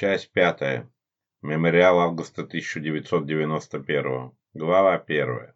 Часть пятая. Мемориал августа 1991. Глава первая.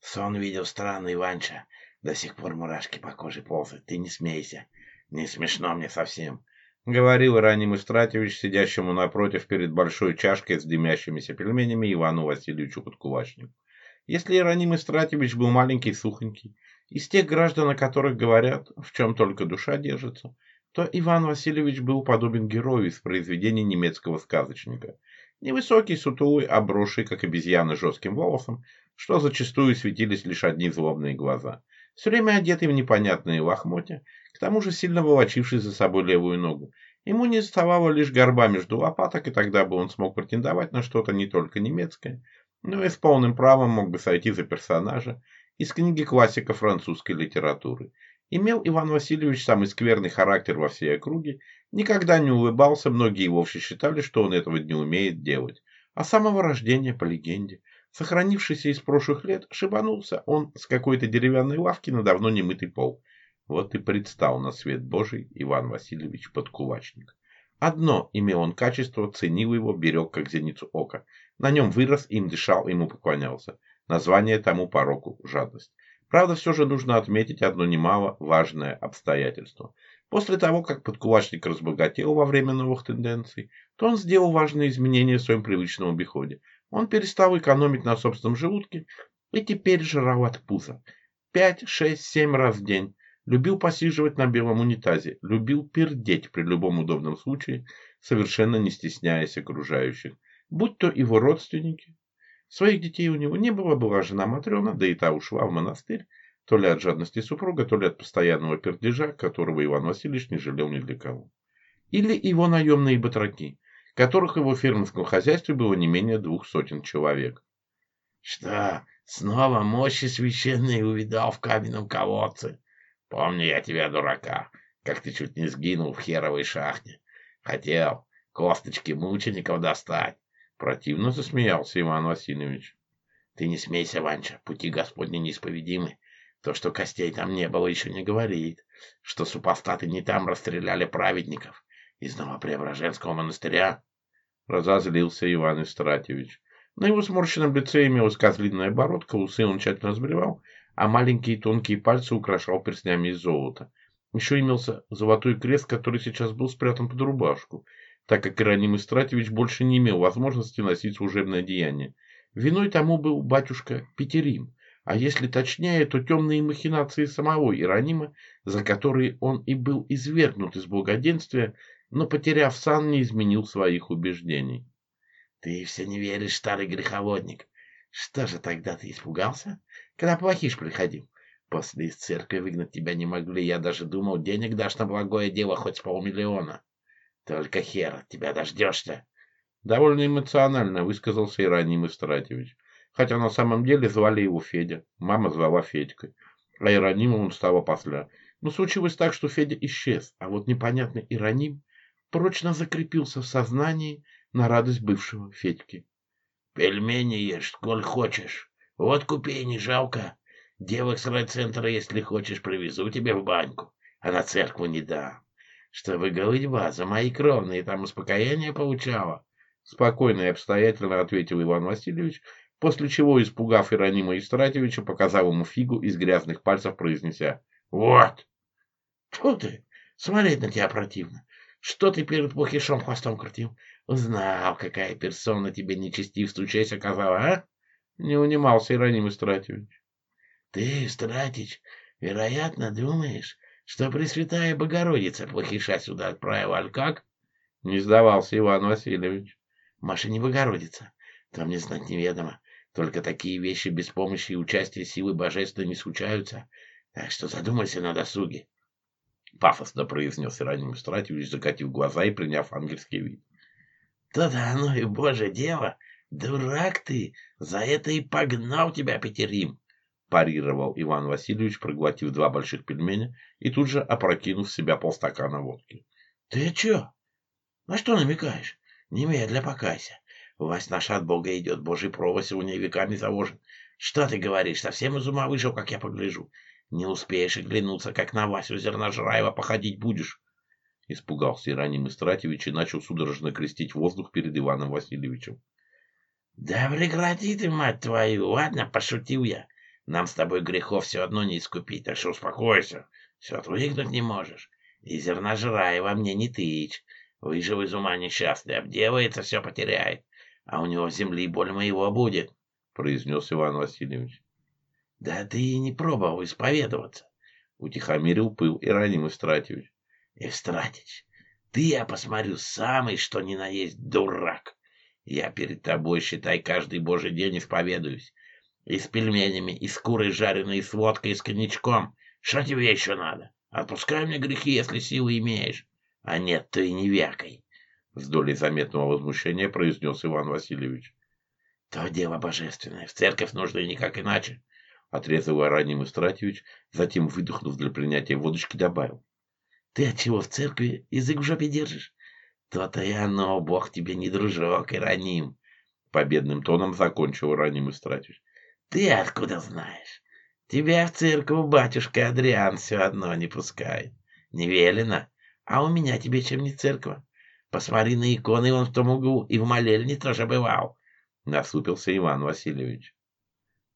Сон видел странный, Ванша. До сих пор мурашки по коже ползают. Ты не смейся. Не смешно мне совсем. Говорил Раним Истратьевич, сидящему напротив перед большой чашкой с дымящимися пельменями Ивану Васильевичу Подкувашнику. Если Ироним Истратьевич был маленький и сухонький, из тех граждан, о которых говорят, в чем только душа держится – то Иван Васильевич был подобен герою из произведения немецкого сказочника. Невысокий, сутулый, обросший, как обезьяны, жестким волосом, что зачастую светились лишь одни злобные глаза. Все время одетый в непонятные лохмотья, к тому же сильно волочивший за собой левую ногу. Ему не оставало лишь горба между лопаток, и тогда бы он смог претендовать на что-то не только немецкое, но и с полным правом мог бы сойти за персонажа из книги классика французской литературы – Имел Иван Васильевич самый скверный характер во всей округе, никогда не улыбался, многие вовсе считали, что он этого не умеет делать. А самого рождения, по легенде, сохранившийся из прошлых лет, шибанулся он с какой-то деревянной лавки на давно немытый пол. Вот и предстал на свет Божий Иван Васильевич подкулачник. Одно имел он качество, ценил его, берег как зеницу ока. На нем вырос, им дышал, ему поклонялся. Название тому пороку – жадность. Правда, все же нужно отметить одно немало важное обстоятельство. После того, как подкулачник разбогател во время новых тенденций, то он сделал важные изменения в своем привычном обиходе. Он перестал экономить на собственном желудке и теперь жрал от пуза. Пять, шесть, семь раз в день. Любил посиживать на белом унитазе, любил пердеть при любом удобном случае, совершенно не стесняясь окружающих, будь то его родственники, Своих детей у него не было, была жена Матрена, да и та ушла в монастырь, то ли от жадности супруга, то ли от постоянного пердежа, которого Иван Васильевич не жалел ни для кого. Или его наемные батраки, которых в его фермерском хозяйстве было не менее двух сотен человек. «Что, снова мощи священные увидал в каменном колодце? Помню я тебя, дурака, как ты чуть не сгинул в херовой шахте. Хотел косточки мучеников достать, Противно засмеялся Иван Васильевич. Ты не смейся, Ванча, пути Господни неисповедимы. То, что костей там не было, еще не говорит, что супостаты не там расстреляли праведников из Новопреображенского монастыря. Разозлился Иван Истратьевич. На его сморщенном лице имелась козлиная бородка, усы он тщательно сбривал, а маленькие тонкие пальцы украшал перстнями из золота. Еще имелся золотой крест, который сейчас был спрятан под рубашку так как Ироним Истратьевич больше не имел возможности носить служебное деяние. Виной тому был батюшка Петерим, а если точнее, то темные махинации самого Иронима, за которые он и был извергнут из благоденствия, но, потеряв сан, не изменил своих убеждений. «Ты все не веришь, старый греховодник. Что же тогда ты испугался, когда плохиш приходил? После из церкви выгнать тебя не могли, я даже думал, денег дашь на благое дело хоть полмиллиона». Только хер тебя дождешься. Довольно эмоционально высказался Ираним Истратьевич. Хотя на самом деле звали его Федя. Мама звала Федькой. А Иронимом он стал опосля. Но ну, случилось так, что Федя исчез. А вот непонятный Ироним прочно закрепился в сознании на радость бывшего Федьки. «Пельмени ешь, сколь хочешь. Вот купи, не жалко. Девок с райцентра, если хочешь, привезу тебе в баньку, а на церкву не дам чтобы голыдьба за мои кровные там успокоение получала. Спокойно и обстоятельно ответил Иван Васильевич, после чего, испугав Иронима Истратьевича, показал ему фигу из грязных пальцев, произнеся «Вот!» «Тьфу ты! Смотреть на тебя противно! Что ты перед плохишом хвостом крутил? Узнал, какая персона тебе нечестивству честь оказала, а?» Не унимался Ироним Истратьевич. «Ты, Истратич, вероятно, думаешь, что Пресвятая Богородица плохиша сюда отправила, аль как? Не сдавался Иван Васильевич. Маша не Богородица, там мне знать неведомо. Только такие вещи без помощи и участия силы божественной не случаются. Так что задумайся на досуге. Пафосно произнес Ираним Стратьевич, закатив глаза и приняв ангельский вид. То-то оно ну и, боже, дело. дурак ты, за это и погнал тебя Петерим парировал Иван Васильевич, проглотив два больших пельменя и тут же опрокинув в себя полстакана водки. — Ты чё? На что намекаешь? Немедля покайся. Власть наша от Бога идет, Божий провод сегодня веками заложен. Что ты говоришь, совсем из ума вышел, как я погляжу? Не успеешь и глянуться, как на Васю Зерножраева походить будешь. Испугался Ираним Истратьевич и начал судорожно крестить воздух перед Иваном Васильевичем. — Да прекрати ты, мать твою, ладно, пошутил я. Нам с тобой грехов все одно не искупить, так что успокойся. Все отвыкнуть не можешь. И зерна жира, во мне не тычь. Выжил из ума несчастный, обдевается, все потеряет. А у него земли боль моего будет, — произнес Иван Васильевич. — Да ты и не пробовал исповедоваться, — утихомирил пыл Раним Истратьевич. — Истратич, ты, я посмотрю, самый что ни на есть дурак. Я перед тобой, считай, каждый божий день исповедуюсь. И с пельменями, и с курой жареной, и с водкой, и с коньячком. Что тебе еще надо? Отпускай мне грехи, если силы имеешь. А нет, ты и не вякой. С долей заметного возмущения произнес Иван Васильевич. То дело божественное. В церковь нужно и никак иначе. Отрезал Араним Истратьевич, затем, выдохнув для принятия водочки, добавил. Ты отчего в церкви язык в жопе держишь? То-то и оно, Бог тебе не дружок, Ироним. Победным тоном закончил Ироним Истратьевич. Ты откуда знаешь? Тебя в церковь батюшка Адриан все одно не пускает. Не велено. А у меня тебе чем не церковь? Посмотри на иконы, он в том углу и в молельне тоже бывал. Насупился Иван Васильевич.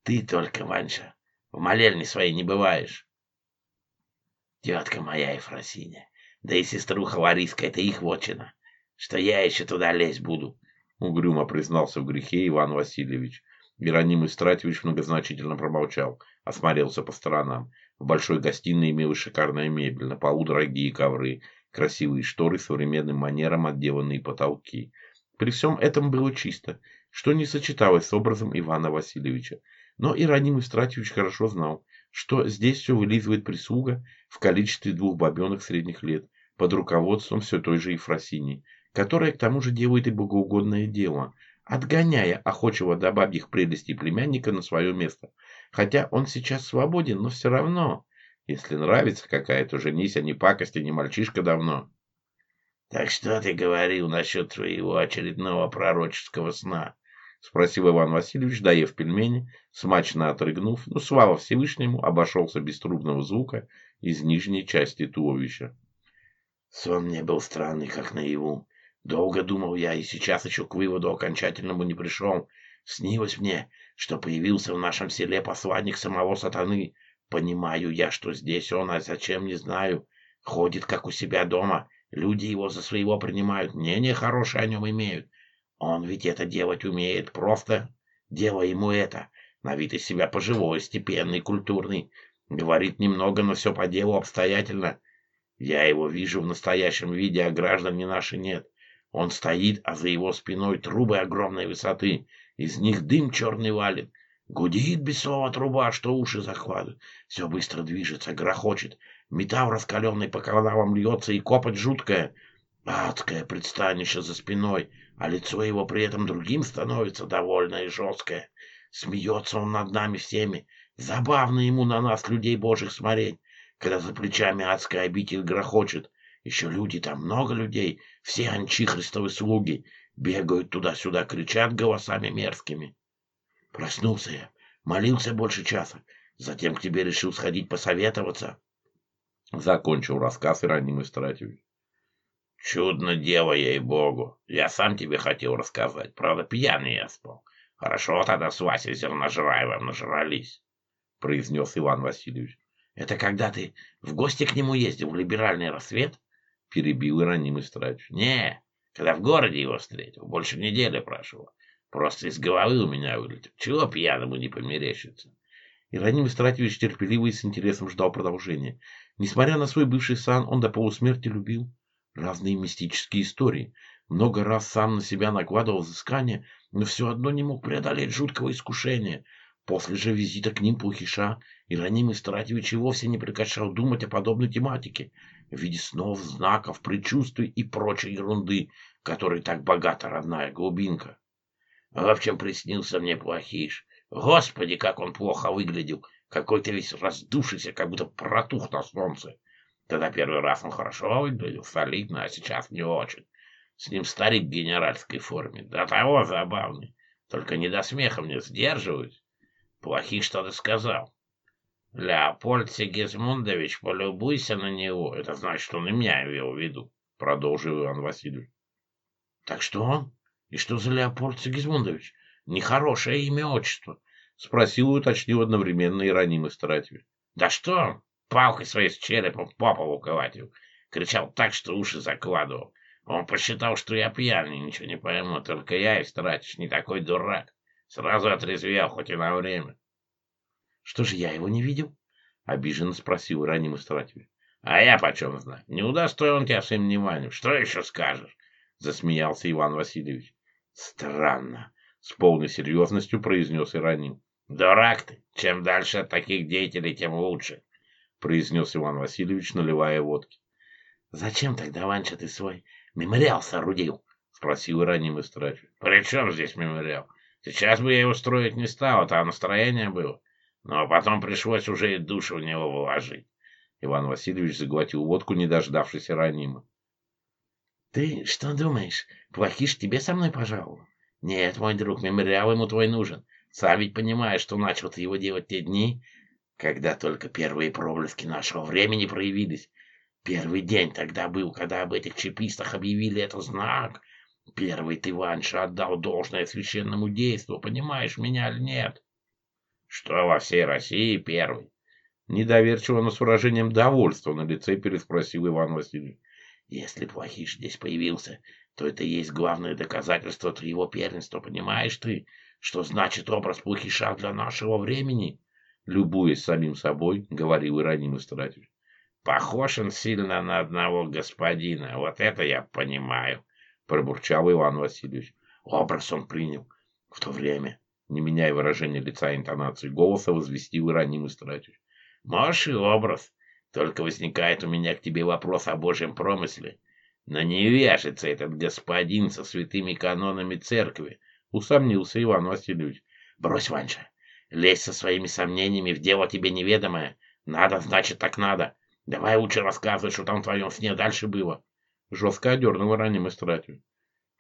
Ты только, Ванша, в молельне своей не бываешь. Тетка моя Ефросиня, да и сеструха Лариска, это их вотчина. Что я еще туда лезть буду? Угрюмо признался в грехе Иван Васильевич. — Мироним Истратьевич многозначительно промолчал, осмотрелся по сторонам. В большой гостиной имелась шикарная мебель, на полу дорогие ковры, красивые шторы, современным манером отделанные потолки. При всем этом было чисто, что не сочеталось с образом Ивана Васильевича. Но Ироним Истратьевич хорошо знал, что здесь все вылизывает прислуга в количестве двух бабенок средних лет, под руководством все той же Ефросинии, которая к тому же делает и богоугодное дело – отгоняя охочего до бабьих прелестей племянника на свое место. Хотя он сейчас свободен, но все равно, если нравится какая-то, женись, а не пакости, не мальчишка давно. — Так что ты говорил насчет твоего очередного пророческого сна? — спросил Иван Васильевич, доев пельмени, смачно отрыгнув, но слава Всевышнему обошелся без трубного звука из нижней части туловища. Сон мне был странный, как наяву. Долго думал я, и сейчас еще к выводу окончательному не пришел. Снилось мне, что появился в нашем селе посланник самого сатаны. Понимаю я, что здесь он, а зачем, не знаю. Ходит, как у себя дома. Люди его за своего принимают, мнение хорошее о нем имеют. Он ведь это делать умеет, просто дело ему это. На вид из себя поживой, степенный, культурный. Говорит немного, но все по делу обстоятельно. Я его вижу в настоящем виде, а граждан не наши нет. Он стоит, а за его спиной трубы огромной высоты. Из них дым черный валит. Гудит бесова труба, что уши захватывают. Все быстро движется, грохочет. Металл раскаленный по канавам льется, и копоть жуткая. Адское предстанище за спиной, а лицо его при этом другим становится довольно и жесткое. Смеется он над нами всеми. Забавно ему на нас, людей божьих, смотреть, когда за плечами адская обитель грохочет. Еще люди там, много людей, все анчихристовы слуги бегают туда-сюда, кричат голосами мерзкими. Проснулся я, молился больше часа, затем к тебе решил сходить посоветоваться. Закончил рассказ Иронимый Стратевич. Чудно дело, ей-богу. Я сам тебе хотел рассказать. Правда, пьяный я спал. Хорошо тогда с Васей Зерножраевым нажрались, — произнес Иван Васильевич. — Это когда ты в гости к нему ездил в либеральный рассвет? перебил ранимый страч. Не, когда в городе его встретил, больше недели прошло. Просто из головы у меня вылетел. Чего пьяному не померещится? Ироним Истратьевич терпеливо и с интересом ждал продолжения. Несмотря на свой бывший сан, он до полусмерти любил разные мистические истории. Много раз сам на себя накладывал взыскание, но все одно не мог преодолеть жуткого искушения. После же визита к ним Плохиша Ироним Истратьевич и вовсе не прекращал думать о подобной тематике в виде снов, знаков, предчувствий и прочей ерунды, которой так богата родная глубинка. В общем, приснился мне плохиш. Господи, как он плохо выглядел! Какой-то весь раздувшийся, как будто протух на солнце. Тогда первый раз он хорошо выглядел, солидно, а сейчас не очень. С ним старик в генеральской форме. До того забавный. Только не до смеха мне сдерживаюсь. Плохих что-то сказал. Леопольд Сигизмундович, полюбуйся на него. Это значит, что он и меня имел в виду, — продолжил Иван Васильевич. — Так что он? И что за Леопольд Сигизмундович? Нехорошее имя отчество, — спросил и уточнил одновременно Ироним Истратьевич. — Да что он? Палкой своей с черепом по полу колотил. Кричал так, что уши закладывал. Он посчитал, что я пьяный, ничего не пойму. Только я, Истратьевич, не такой дурак. Сразу отрезвел, хоть и на время. — «Что же я его не видел?» — обиженно спросил ранимый старатель. «А я почем знаю? Не удастся он тебя своим вниманием. Что еще скажешь?» — засмеялся Иван Васильевич. «Странно», — с полной серьезностью произнес Иранин. «Дурак ты! Чем дальше от таких деятелей, тем лучше!» — произнес Иван Васильевич, наливая водки. «Зачем тогда, Ванча, ты свой мемориал соорудил?» — спросил ранимый страчу. «При чем здесь мемориал? Сейчас бы я его строить не стал, а настроение было. Ну, а потом пришлось уже и душу в него вложить. Иван Васильевич заглотил водку, не дождавшись Иронима. «Ты что думаешь, плохишь тебе со мной пожаловал?» «Нет, мой друг, мемориал ему твой нужен. Сам ведь понимаешь, что начал ты его делать те дни, когда только первые проблески нашего времени проявились. Первый день тогда был, когда об этих чипистах объявили этот знак. Первый ты, Ванша, отдал должное священному действу, понимаешь меня или нет?» что во всей России первый. Недоверчиво, но с выражением довольства на лице переспросил Иван Васильевич. Если плохиш здесь появился, то это и есть главное доказательство твоего первенства. Понимаешь ты, что значит образ плохиша для нашего времени? Любуясь самим собой, говорил Ироним Истратич. Похож он сильно на одного господина, вот это я понимаю, пробурчал Иван Васильевич. Образ он принял в то время, не меняя выражения лица и интонации голоса, возвестил ранимый стратеж. «Можешь и образ. Только возникает у меня к тебе вопрос о Божьем промысле. Но не вяжется этот господин со святыми канонами церкви», — усомнился Иван Васильевич. «Брось, Ванша, лезь со своими сомнениями в дело тебе неведомое. Надо, значит, так надо. Давай лучше рассказывай, что там в твоем сне дальше было». Жестко одернул ранимый стратеж.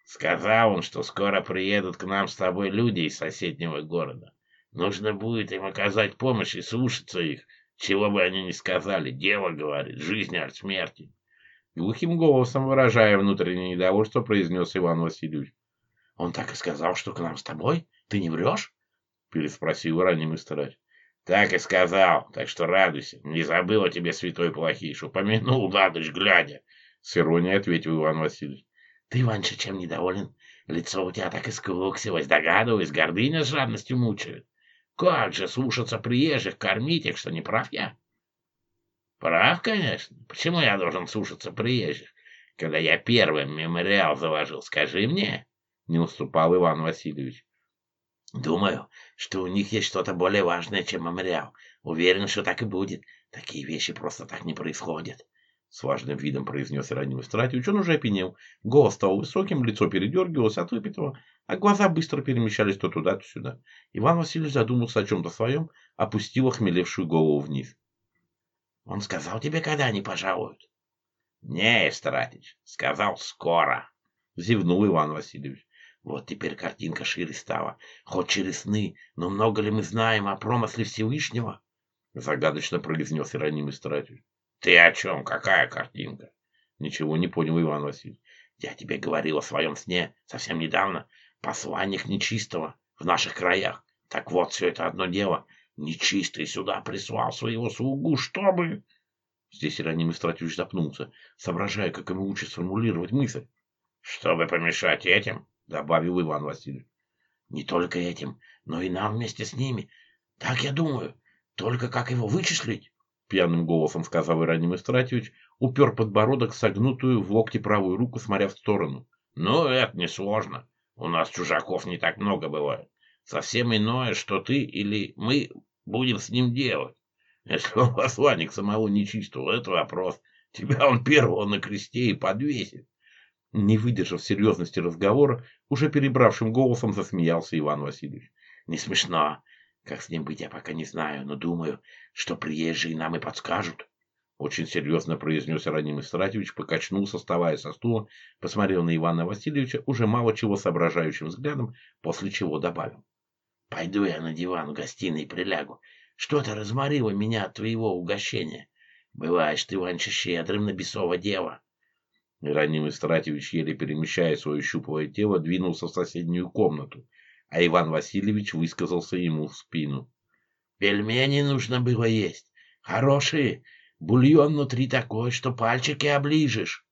Сказал он, что скоро приедут к нам с тобой люди из соседнего города. Нужно будет им оказать помощь и слушаться их, чего бы они ни сказали. Дело, говорит, жизнь от смерти. Глухим голосом, выражая внутреннее недовольство, произнес Иван Васильевич. Он так и сказал, что к нам с тобой? Ты не врешь? Переспросил ранимый старач. Так и сказал, так что радуйся. Не забыл о тебе, святой плохиш, упомянул на ночь глядя. С иронией ответил Иван Васильевич. Ты, Иванша, чем недоволен? Лицо у тебя так искуксилось, догадываюсь, гордыня с жадностью мучают. Как же слушаться приезжих, кормить их, что не прав я? Прав, конечно. Почему я должен слушаться приезжих, когда я первым мемориал заложил, скажи мне? Не уступал Иван Васильевич. Думаю, что у них есть что-то более важное, чем мемориал. Уверен, что так и будет. Такие вещи просто так не происходят. — с важным видом произнес Ироним Истратич. Он уже опенел. Голос стал высоким, лицо передергивалось от выпитого, а глаза быстро перемещались то туда, то сюда. Иван Васильевич задумался о чем-то своем, опустил охмелевшую голову вниз. — Он сказал тебе, когда они пожалуют? — Не, Истратич, сказал скоро, — зевнул Иван Васильевич. Вот теперь картинка шире стала. Хоть через сны, но много ли мы знаем о промысле Всевышнего? — загадочно произнес Ироним Истратич. Ты о чем? Какая картинка? Ничего не понял Иван Васильевич. Я тебе говорил о своем сне совсем недавно. Посланник нечистого в наших краях. Так вот, все это одно дело. Нечистый сюда прислал своего слугу, чтобы... Здесь Ироним Истратьевич запнулся, соображая, как ему лучше сформулировать мысль. «Чтобы помешать этим», — добавил Иван Васильевич. «Не только этим, но и нам вместе с ними. Так я думаю. Только как его вычислить?» пьяным голосом сказал Ираним Истратьевич, упер подбородок согнутую в локте правую руку, смотря в сторону. «Ну, это несложно. У нас чужаков не так много бывает. Совсем иное, что ты или мы будем с ним делать. Если он посланник самого нечистого, это вопрос. Тебя он первого на кресте и подвесит». Не выдержав серьезности разговора, уже перебравшим голосом засмеялся Иван Васильевич. «Не смешно. Как с ним быть, я пока не знаю, но думаю, что приезжие нам и подскажут. Очень серьезно произнес Раним Истратьевич, покачнулся, вставая со стула, посмотрел на Ивана Васильевича уже мало чего соображающим взглядом, после чего добавил. «Пойду я на диван в гостиной прилягу. Что-то разморило меня от твоего угощения. Бываешь ты, Ванча, щедрым на бесово дева». Раним Истратьевич, еле перемещая свое щуповое тело, двинулся в соседнюю комнату, а Иван Васильевич высказался ему в спину. «Пельмени нужно было есть. Хорошие. Бульон внутри такой, что пальчики оближешь».